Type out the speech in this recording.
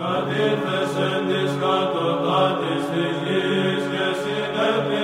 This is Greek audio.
κατήθεσεν της κατωτάτης της γης και συνέπη